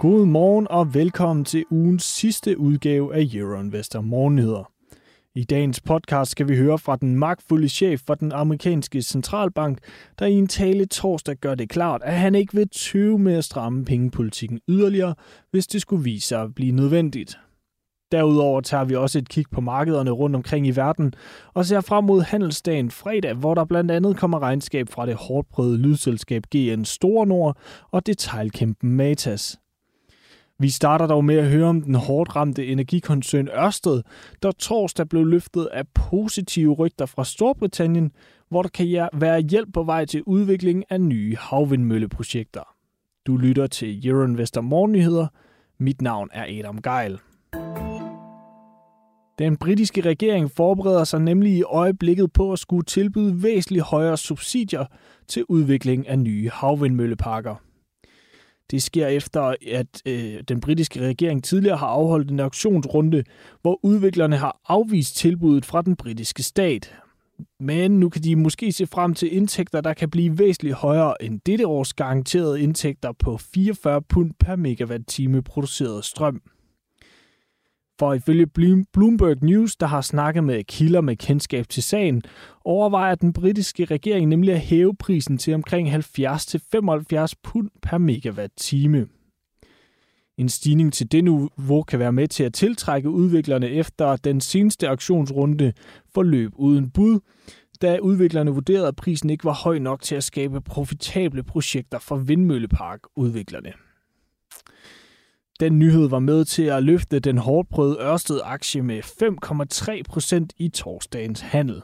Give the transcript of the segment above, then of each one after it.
God morgen og velkommen til ugens sidste udgave af Euroinvestor Morgennyheder. I dagens podcast skal vi høre fra den magtfulde chef for den amerikanske centralbank, der i en tale torsdag gør det klart, at han ikke vil tøve med at stramme pengepolitikken yderligere, hvis det skulle vise sig at blive nødvendigt. Derudover tager vi også et kig på markederne rundt omkring i verden og ser frem mod handelsdagen fredag, hvor der blandt andet kommer regnskab fra det hårdt prøvede lydselskab GN Store Nord og detailkæmpen Matas. Vi starter dog med at høre om den hårdt ramte energikoncern Ørsted, der torsdag blev løftet af positive rygter fra Storbritannien, hvor der kan være hjælp på vej til udvikling af nye havvindmølleprojekter. Du lytter til Euroinvestor Morgennyheder. Mit navn er Adam Geil. Den britiske regering forbereder sig nemlig i øjeblikket på at skulle tilbyde væsentligt højere subsidier til udvikling af nye havvindmølleparker. Det sker efter, at øh, den britiske regering tidligere har afholdt en auktionsrunde, hvor udviklerne har afvist tilbuddet fra den britiske stat. Men nu kan de måske se frem til indtægter, der kan blive væsentligt højere end dette års garanterede indtægter på 44 pund per megawatt-time produceret strøm. For ifølge Bloomberg News, der har snakket med kilder med kendskab til sagen, overvejer den britiske regering nemlig at hæve prisen til omkring 70-75 pund per megawatt-time. En stigning til det niveau kan være med til at tiltrække udviklerne efter den seneste auktionsrunde forløb uden bud, da udviklerne vurderede, at prisen ikke var høj nok til at skabe profitable projekter for vindmølleparkudviklerne. Den nyhed var med til at løfte den hårdprøvede Ørsted-aktie med 5,3% i torsdagens handel.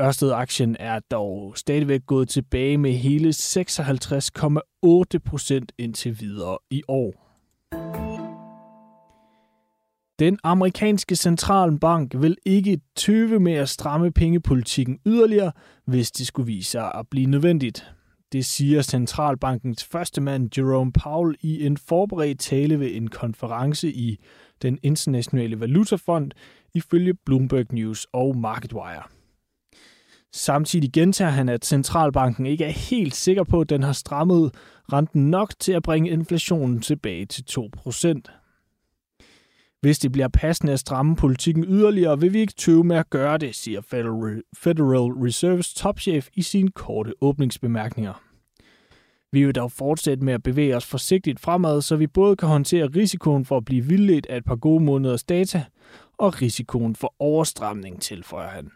Ørsted-aktien er dog stadigvæk gået tilbage med hele 56,8% indtil videre i år. Den amerikanske centralbank vil ikke tøve med at stramme pengepolitikken yderligere, hvis det skulle vise sig at blive nødvendigt. Det siger centralbankens første mand Jerome Powell i en forberedt tale ved en konference i den internationale valutafond ifølge Bloomberg News og MarketWire. Samtidig gentager han, at centralbanken ikke er helt sikker på, at den har strammet renten nok til at bringe inflationen tilbage til 2%. Hvis det bliver passende at stramme politikken yderligere, vil vi ikke tøve med at gøre det, siger Federal Reserves topchef i sine korte åbningsbemærkninger. Vi vil dog fortsætte med at bevæge os forsigtigt fremad, så vi både kan håndtere risikoen for at blive vildledt af et par gode måneders data, og risikoen for overstramning, tilføjer han.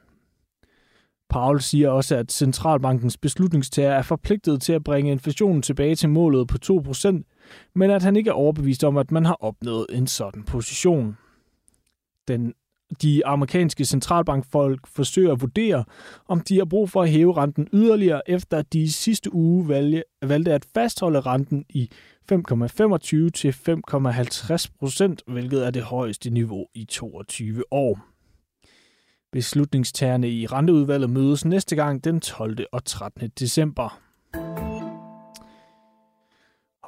Paul siger også, at centralbankens beslutningstager er forpligtet til at bringe inflationen tilbage til målet på 2%, men at han ikke er overbevist om, at man har opnået en sådan position. Den de amerikanske centralbankfolk forsøger at vurdere, om de har brug for at hæve renten yderligere, efter at de sidste uge valgte, valgte at fastholde renten i 5,25 til 5,50 procent, hvilket er det højeste niveau i 22 år. Beslutningstagerne i renteudvalget mødes næste gang den 12. og 13. december.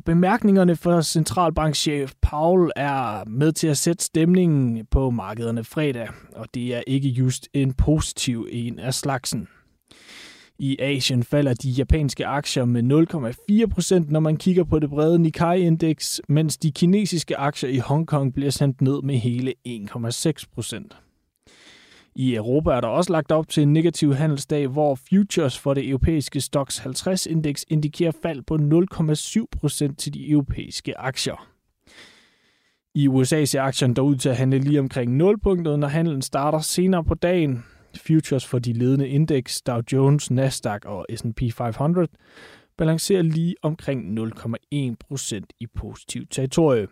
Og bemærkningerne fra centralbankchef Paul er med til at sætte stemningen på markederne fredag, og det er ikke just en positiv en af slagsen. I Asien falder de japanske aktier med 0,4%, når man kigger på det brede Nikkei-indeks, mens de kinesiske aktier i Hongkong bliver sendt ned med hele 1,6%. I Europa er der også lagt op til en negativ handelsdag, hvor futures for det europæiske Stoxx 50-indeks indikerer fald på 0,7% til de europæiske aktier. I USA ser aktien dog ud til at handle lige omkring 0 punktet, når handelen starter senere på dagen. Futures for de ledende indeks, Dow Jones, Nasdaq og S&P 500, balancerer lige omkring 0,1% i positiv territorie.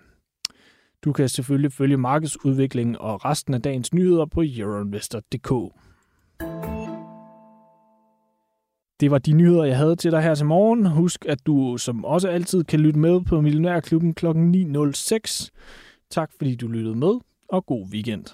Du kan selvfølgelig følge markedsudviklingen og resten af dagens nyheder på euroinvestor.dk. Det var de nyheder, jeg havde til dig her til morgen. Husk, at du som også altid kan lytte med på Millionærklubben kl. 9.06. Tak fordi du lyttede med, og god weekend.